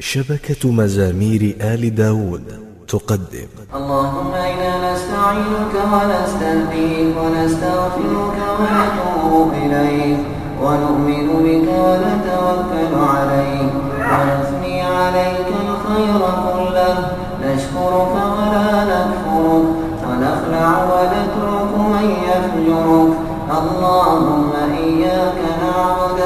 شبكة مزامير آل داود تقدم. اللهم إنا نستعينك ونستهديك ونستغفرك ونتوب إليك ونؤمن بك ونتوكل عليك ونثني عليك الخير كله. نشكرك ولا نكفرك ونخلع ونترك من يفجرك. اللهم إياك نعبد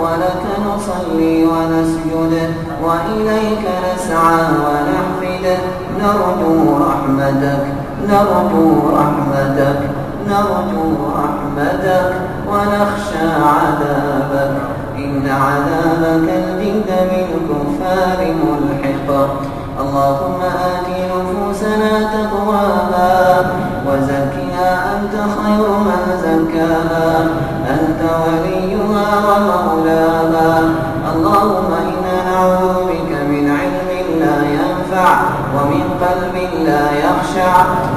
ولك نصلي ونسجد وإليك نسعى ونحمد. نرجو رحمتك نرجو رحمتك نرجو رحمتك. ونخشى عذابك إن عذابك الجد بالكفار ملحق. اللهم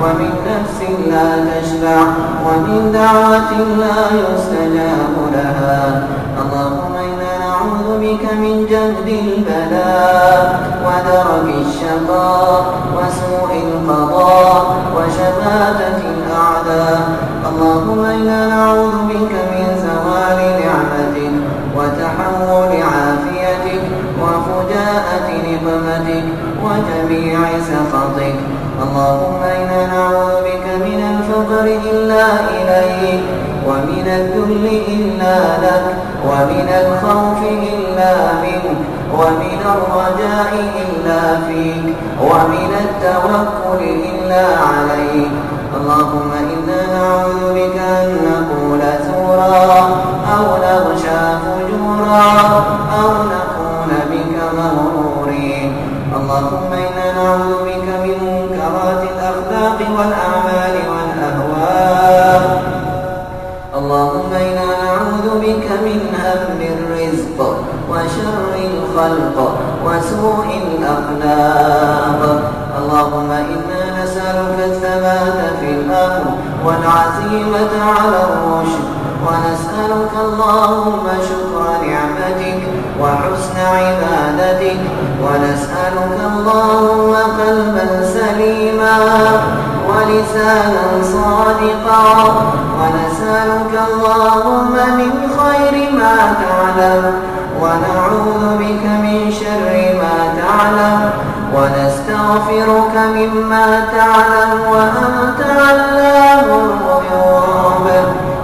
ومن نفس لا تشبع ومن دعوة لا يستجاب لها. اللهم إنا نعوذ بك من جهد البلاء ودرك الشقاء وسوء القضاء وشماتة الأعداء. اللهم إنا نعوذ بك من زوال الذل إلا لك ومن الخوف إلا منك ومن الرجاء إلا فيك ومن التوكل إلا عليك. اللهم إنا نعوذ بك أن نقول زورا الرزق وشر الخلق وسوء الأخلاق. اللهم إنا نسألك الثبات في الأمر والعزيمة على الرشد. ونسألك اللهم شكر نعمتك وحسن عبادتك. ونسألك اللهم قلبا سليما. ولسانا صادقا. ونسألك اللهم من خير ما تعلم. ونعوذ بك من شر ما تعلم. ونستغفرك مما تعلم. وأنت علام الغيوب.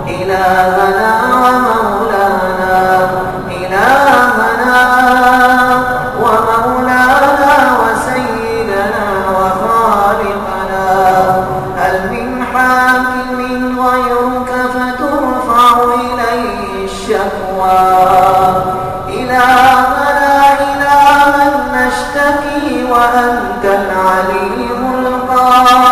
إلهنا ومولانا Allah.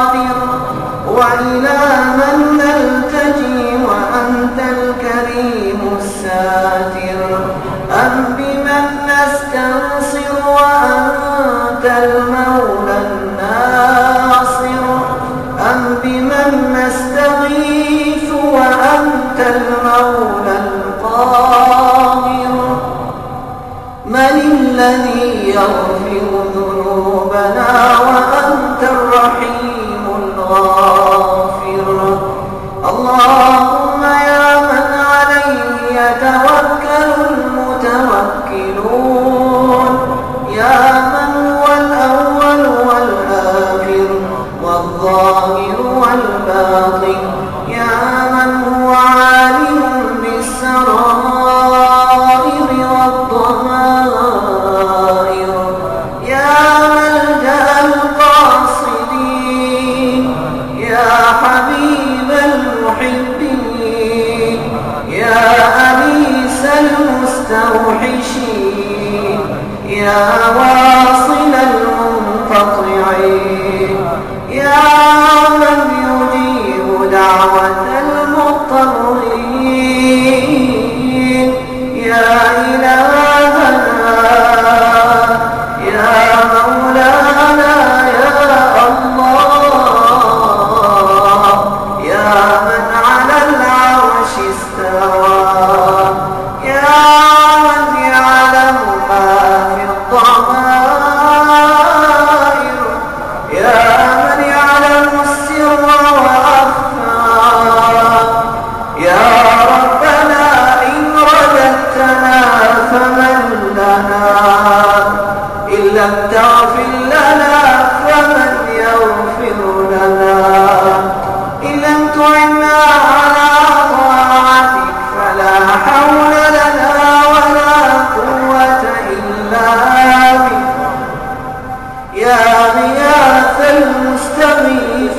والظاهر والباطن. يا من هو عالم بالسرائر والضمائر. يا ملجأ القاصدين. يا حبيب المحبين. يا أنيس المستوحشين. يا واصل المنقطعين يا غياث المستغيث.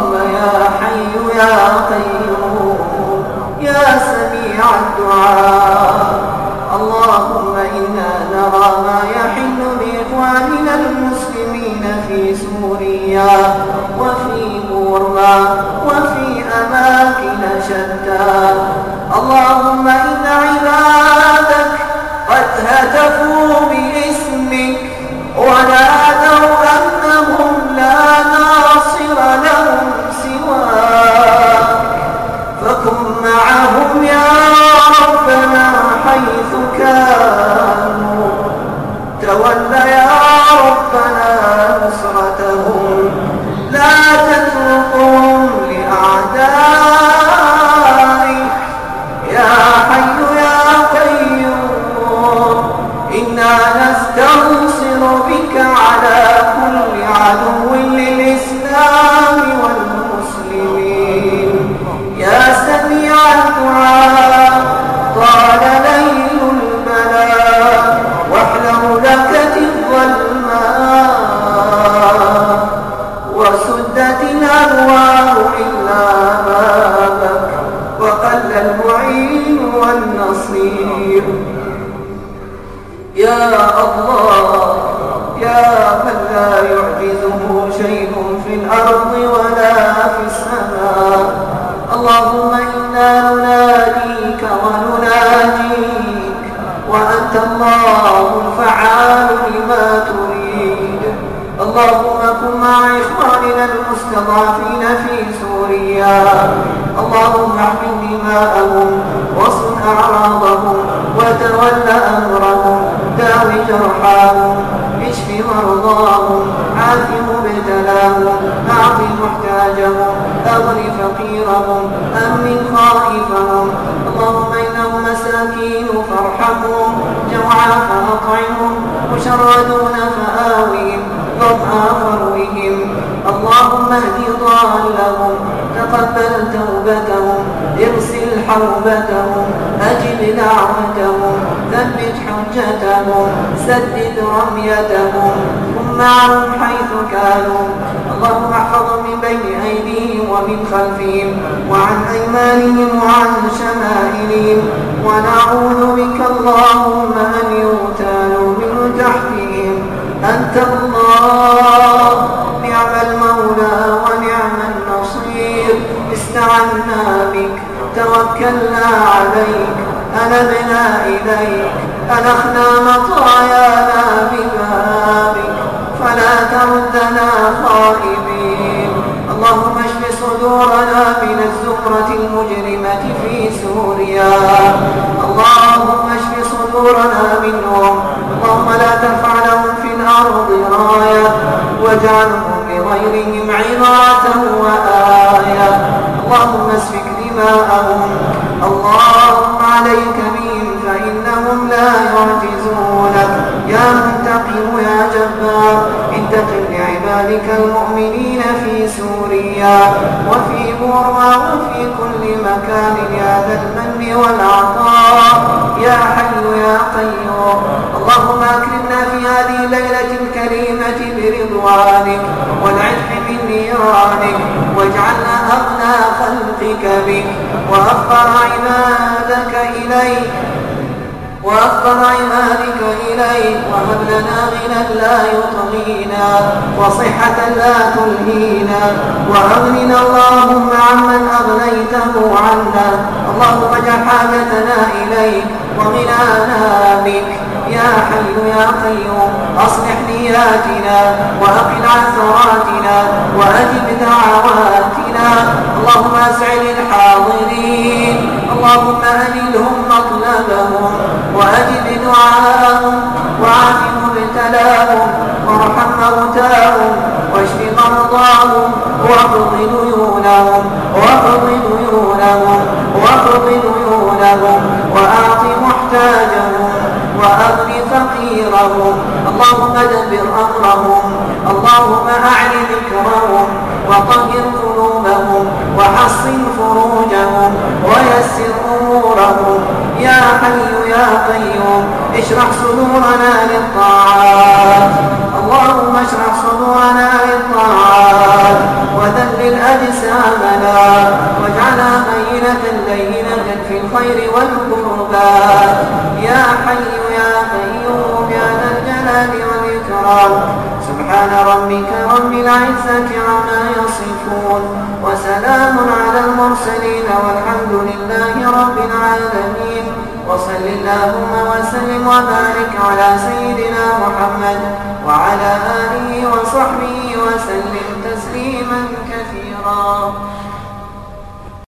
اللهم يا حي يا قيوم يا سميع الدعاء. اللهم إنا نرى ما يحل بإخواننا المسلمين في سوريا وفي بورما. الأرض ولا في السماء. اللهم إنا نناديك ونناجيك وأنت الله الفعال لما تريد. اللهم كن مع إخواننا المستضعفين في سوريا. اللهم احمل دماءهم واصل أعراضهم وتول أمرهم. داوي جرحاهم اشف مرضاهم عاف مبتلاهم. محتاجهم أغن فقيرهم أمن خائفهم. اللهم إنهم مساكين فارحمهم جوعا فأطعمهم مشردون فآوهم ظمآ فروهم اللهم اهد ضالهم تقبل توبتهم ارسل حوبتهم أجب دعوتهم ثبت حجتهم سدد رميتهم. كن معهم حيث كانوا. اللهم احفظهم من بين أيديهم ومن خلفهم وعن أيمانهم وعن شمائلهم. ونعوذ بك اللهم أن يغتالوا من تحتهم. أنت الله نعم المولى ونعم النصير. استعنا بك توكلنا عليك. أنبنا إليك. أنخنا مطايانا واجعلهم لغيرهم عظات وآية. اللهم اسفك دماءهم. اللهم عليك بهم فإنهم لا يعجزونك. يا منتقم يا جبار انتقم لعبادك المؤمنين في سوريا. وفي بورما وفي كل مكان يا ذا المن والعطاء. يا حي يا قيوم اللهم أكرمنا في هذه الليلة الكريمة برضوانك من نيرانك واجعلنا أغنى خلقك بك وأفقر عبادك إليك وأفقر عبادك إليك وهب لنا غنى لا يطغينا وصحة لا تلهينا وأغننا اللهم عمن أغنيته عنا اللهم اجعل حاجتنا إليك وغنانا بك. يا حي يا قيوم أصلح نياتنا وأقل عثراتنا وأجب دعواتنا. اللهم أسعد الحاضرين اللهم أنلهم مطلبهم وأجب دعاءهم وعاف مبتلاهم وارحم موتاهم واشف مرضاهم واقض ديونهم. فقيرهم اللهم دبر أمرهم اللهم أعل ذكرهم وطهر قلوبهم وحصن فروجهم ويسر أمورهم. يا حي يا قيوم اشرح صدورنا للطاعات. اللهم اشرح صدورنا للطاعات وذلل أجسامنا واجعلها بينة لينة في الخير والقربات يا حي يا والإكرام سبحان ربك رب العزة عما يصفون وسلام على المرسلين والحمد لله رب العالمين. وصل اللهم وسلم وبارك على سيدنا محمد وعلى آله وصحبه وسلم تسليما كثيرا.